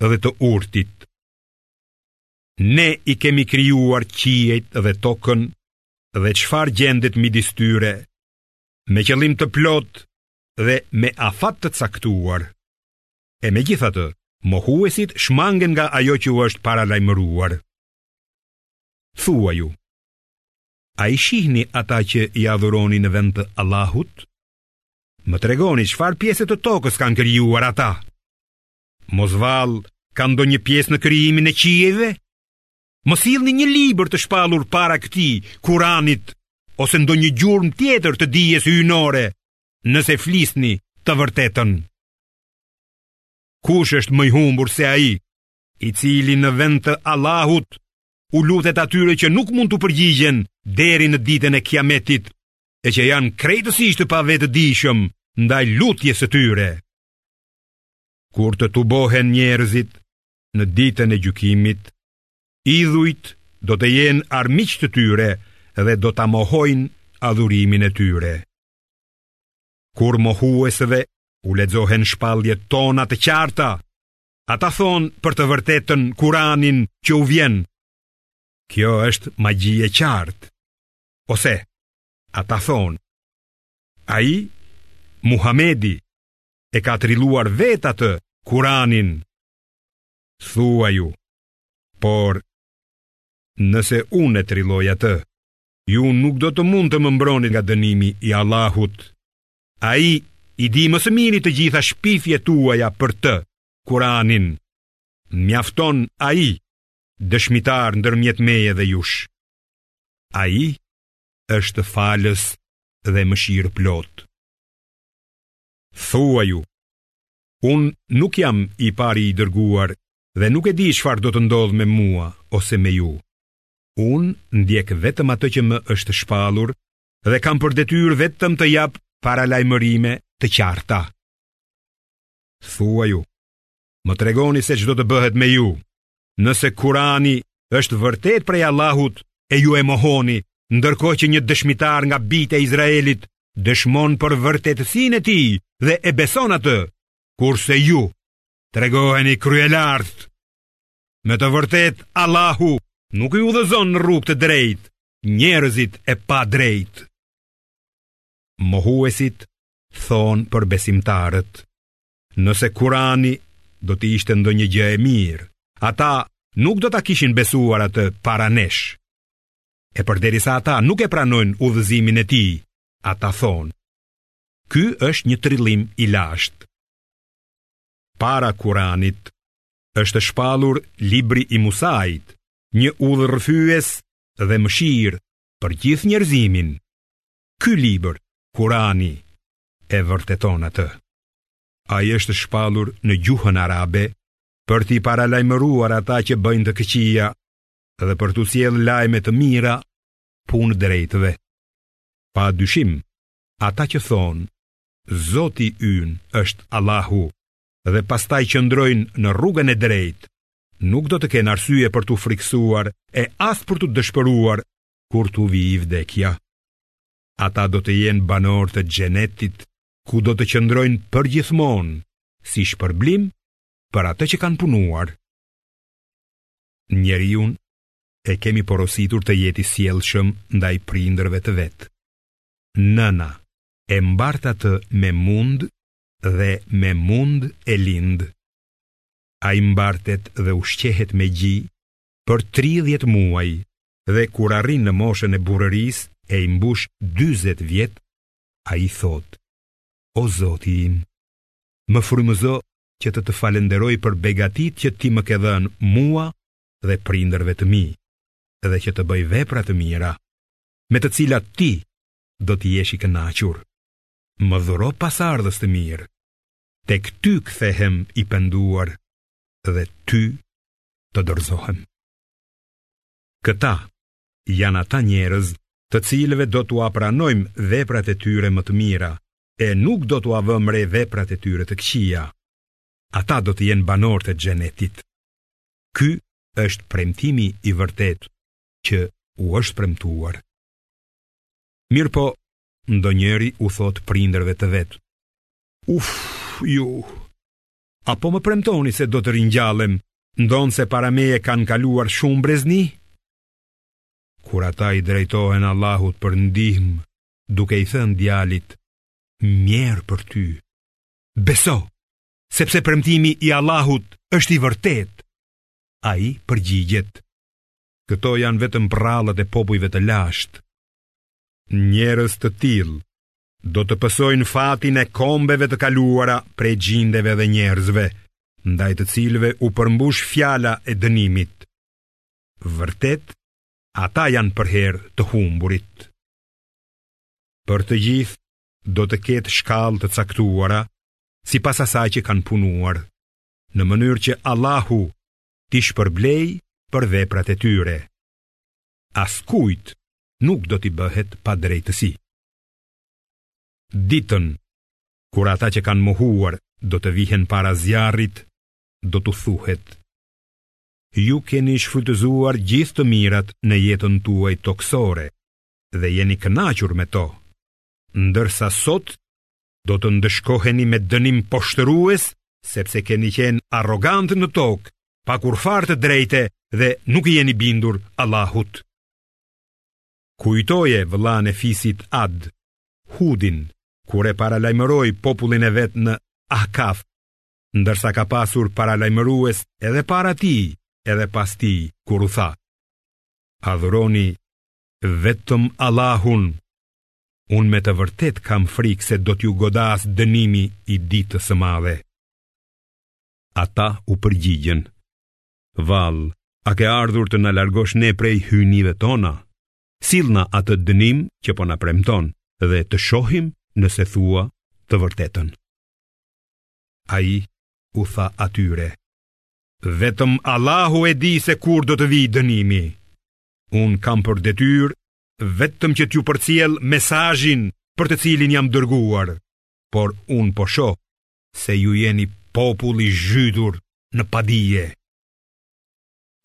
dhe të urtit. Ne i kemi krijuar qiejt dhe tokën dhe çfarë gjendet midis tyre me qëllim të plotë dhe me afat të caktuar. E megjithatë, mohuesit shmangen nga ajo që u është paralajmëruar. Thuaju, a i shihni ata që i adhuroni në vend të Allahut? Më tregoni çfarë pjese të tokës kanë krijuar ata? Mos vallë ka ndonjë pjesë në krijimin e qiejve? Më sillni një libër të shpallur para këtij Kuranit ose ndonjë gjurmë tjetër të dijes hyjnore, nëse flisni të vërtetën. Kush është më i humbur se ai, i cili në vend të Allahut u lutet atyre që nuk mund t'u përgjigjen deri në ditën e Kiametit, e që janë krejtësisht të pavetëdijshëm ndaj lutjes së tyre. Kur të tubohen njerëzit në ditën e gjykimit, idhujt do të jenë armiq të tyre dhe do ta mohojnë adhurimin e tyre. Kur mohuesëve u lexohen shpalljet tona të qarta, ata thonë për të vërtetën Kur'anin që u vjen. Kjo është magji e qartë. Ose ata thonë, ai Muhamedi e ka trilluar vetë atë kuranin, thuaju, por nëse unë e trilloj atë, ju nuk do të mund të më mbroni nga dënimi i Allahut. Ai i di më së miri të gjitha shpifjet tuaja për të, kuranin, mjafton ai, dëshmitar ndërmjet meje dhe jush. Ai është falës dhe mëshirëplotë. Thuaju, unë nuk jam i pari i dërguar dhe nuk e di çfarë do të ndodhë me mua ose me ju. Unë ndjek vetëm atë që më është shpallur dhe kam për detyrë vetëm të jap paralajmërime të qarta. Thuaju, Më tregoni se ç'do të bëhet me ju. Nëse Kurani është vërtet prej Allahut e ju e mohoni, ndërkohë që një dëshmitar nga bijtë e Izraelit dëshmon për vërtetësinë e tij dhe e beson atë, kurse ju tregoheni kryelartë. Me të vërtetë Allahu nuk i udhëzon në rrugë të drejtë njerëzit e padrejtë. Mohuesit thonë për besimtarët, Nëse Kurani do të ishte ndonjë gjë e mirë, ata nuk do ta kishin besuar atë para nesh. E përderisa ata nuk e pranojnë udhëzimin e tij, ata thonë: Ky është një trillim i lashtë. Para Kuranit është shpallur libri i Musait, një udhërrëfyes dhe mëshirë për gjithë njerëzimin. Ky libër, Kurani, e vërteton atë. Ai është shpallur në gjuhën arabe për t'i paralajmëruar ata që bëjnë të këqija dhe për t'u sjellë lajme të mira punëdrejtëve. Pa dyshim, ata që thonë, Zoti ynë është Allahu dhe pastaj qëndrojnë në rrugën e drejtë, nuk do të kenë arsye për t'u frikësuar e as për t'u dëshpëruar kur t'u vijë vdekja. ata do të jenë banorë të xhenetit, ku do të qëndrojnë përgjithmonë si shpërblim për atë që kanë punuar. Njeriun e kemi porositur të jetë i sjellshëm ndaj prindërve të vet. Nëna e mbart atë me mund dhe me mund e lind. Ai mbartet dhe ushqehet me gji për 30 muaj dhe kur arrin në moshën e burrërisë e i mbush 40 vjet, ai thotë: O Zoti im, më frymëzo që të të falënderoj për begatitë që ti më ke dhënë mua dhe prindërve të mi, dhe që të bëj vepra të mira, me të cilat ti do të jesh i kënaqur. Më dhuro pasardhës të mirë. Tek ty kthehem i penduar dhe ty të dorëzohem. Këta janë ata njerëz të cilëve do t'ua pranojmë veprat e tyre më të mira, e nuk do t'ua vëmë re veprat e tyre të këqija. Ata do të jenë banorë të xhenetit. Ky është premtimi i vërtetë që u është premtuar. Mirëpo, ndonjëri u thotë prindërve të vet. Uf, ju, A po më premtoni se do të ringjallem, ndonëse para meje kanë kaluar shumë brezni? Kur ata i drejtohen Allahut për ndihmë, duke i thënë djalit, mjerë për ty. Beso, sepse premtimi i Allahut është i vërtetë. Ai përgjigjet. Këto janë vetëm përrallat e popujve të lashtë. Njerëz të tillë, do të pësojnë fatin e kombeve të kaluara prej xhindeve dhe njerëzve, ndaj të cilëve u përmbush fjala e dënimit. Vërtet, ata janë përherë të humburit. Për të gjithë, do të ketë shkallë të caktuara, sipas asaj që kanë punuar, në mënyrë që Allahu t'i shpërblejë për veprat e tyre. Askujt nuk do t'i bëhet padrejtësi. Ditën, kur ata që kanë mohuar do të vihen para zjarrit, do t'u thuhet, ju keni shfrytëzuar gjithë të mirat në jetën tuaj tokësore dhe jeni kënaqur me to, ndërsa sot do të ndëshkoheni me dënim poshtërues sepse keni qenë arrogantë në tokë, pa kurrfarë të drejte dhe nuk i jeni bindur Allahut. Kujtoje vëllanë e fisit Ad, Hudin, kur e paralajmëroi popullin e vet në Ahkaf, ndërsa ka pasur paralajmërues edhe para tij, edhe pas tij, kur u tha: Adhuroni vetëm Allahun. Unë me të vërtetë kam frikë se do t'ju godasë dënimi i ditës së madhe. Ata u përgjigjën: Vallë, a ke ardhur të na largosh ne prej hyjnive tona? Sillna atë dënim që po na premton dhe të shohim nëse thua të vërtetën. Ai u tha atyre: Vetëm Allahu e di se kur do të vijë dënimi. Unë kam për detyrë vetëm që t'ju përcjell mesazhin për të cilin jam dërguar, por unë po shoh se ju jeni popull i zhytur në padije.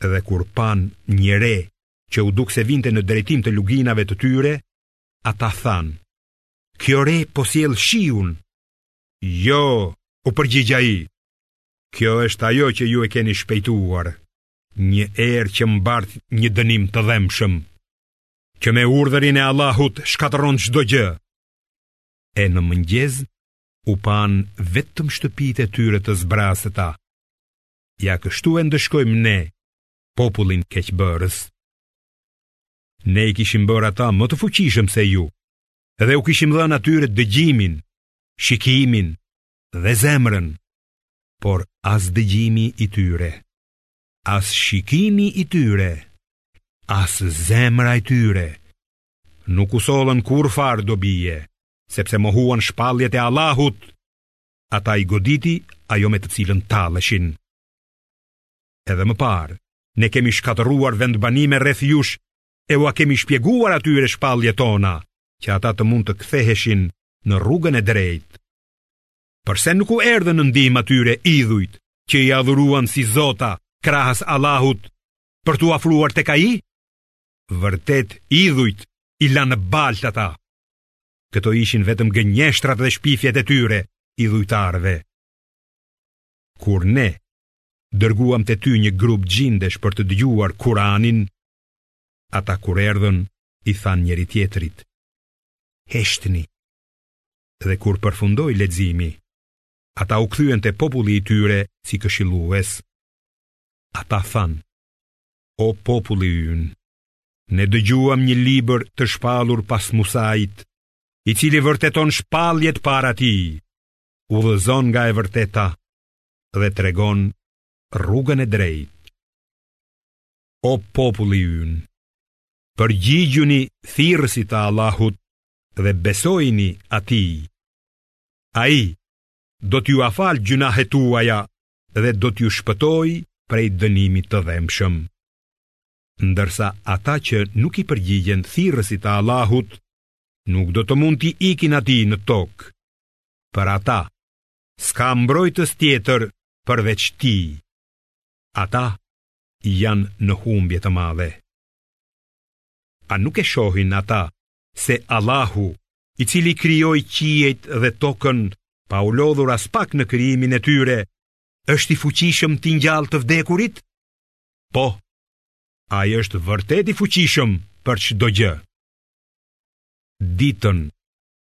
Dhe kur panë një re që u duk se vinte në drejtim të luginave të tyre, ata thanë, kjo re po sjell shiun. Jo, u përgjigj ai, kjo është ajo që ju e keni shpejtuar, një erë që mbart një dënim të dhembshëm, që me urdhërin e Allahut shkatërron çdo gjë. E në mëngjes, u panë vetëm shtëpitë e tyre të zbrazëta. Ja kështu e ndëshkojmë ne, popullin keqbërës. Ne i kishim bërë ata më të fuqishëm se ju, dhe u kishim dhënë atyre dëgjimin, shikimin dhe zemrën, por as dëgjimi i tyre, as shikimi i tyre, as zemra e tyre, nuk u sollën kurrfarë dobie. sepse mohuan shpalljet e Allahut, ata i goditi ajo me të cilën talleshin. Edhe më parë, ne kemi shkatërruar vendbanime rreth jush e ua kemi shpjeguar atyre shpalljet tona, që ata të mund të ktheheshin në rrugën e drejtë. Përse nuk u erdhën në ndihmë atyre idhujt që i adhuruan si zota krahas Allahut për t'u afruar tek ai? Vërtet idhujt i lanë në baltë ata Këto ishin vetëm gënjeshtrat dhe shpifjet e tyre idhujtarëve. Kur ne dërguam te ty një grup xhindesh për të dëgjuar Kuranin, ata kur erdhën i thanë njëri-tjetrit, heshtni, dhe kur përfundoi leximi, ata u kthyen te populli i tyre si këshillues. Ata thanë, o populli ynë. Ne dëgjuam një libër të shpallur pas Musait, i cili vërteton shpalljet para tij, udhëzon nga e vërteta dhe tregon rrugën e drejtë. O populli ynë, përgjigjuni thirrësit të Allahut dhe besojini atij. Ai do t'jua falë gjynahet tuaja dhe do t'ju shpëtojë prej dënimit të dhembshëm. Ndërsa ata që nuk i përgjigjen thirrësit të Allahut, nuk do të mund t'i ikin atij në tokë. Për ata s'ka mbrojtës tjetër përveç tij. Ata janë në humbje të madhe. A nuk e shohin ata se Allahu, i cili krijoi qiejt dhe tokën pa u lodhur aspak në krijimin e tyre, është i fuqishëm t'i ngjallë të vdekurit? Po, ai është vërtet i fuqishëm për çdo gjë. Ditën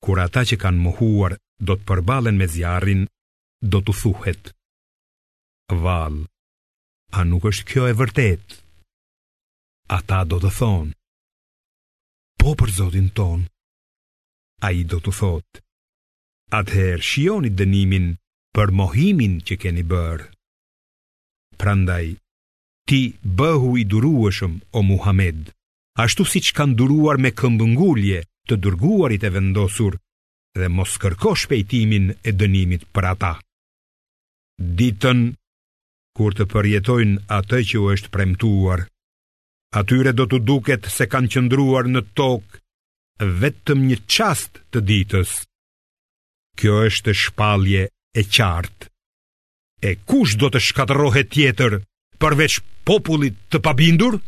kur ata që kanë mohuar do të përballen me zjarrin, do t'u thuhet: Vallë, a nuk është kjo e vërtetë? Ata do të thonë: po për Zotin tonë. Ai do t'u thotë, atëherë shijoni dënimin për mohimin që keni bërë. Prandaj, ti bëhu i durueshëm o Muhamed, ashtu siç kanë duruar me këmbëngulje të dërguarit e vendosur dhe mos kërko shpejtimin e dënimit për ata. Ditën, kur të përjetojnë atë që u është premtuar, atyre do t'u duket se kanë qëndruar në tokë vetëm një çast të ditës. Kjo është shpallje e qartë. E kush do të shkatërrohet tjetër përveç popullit të pabindur?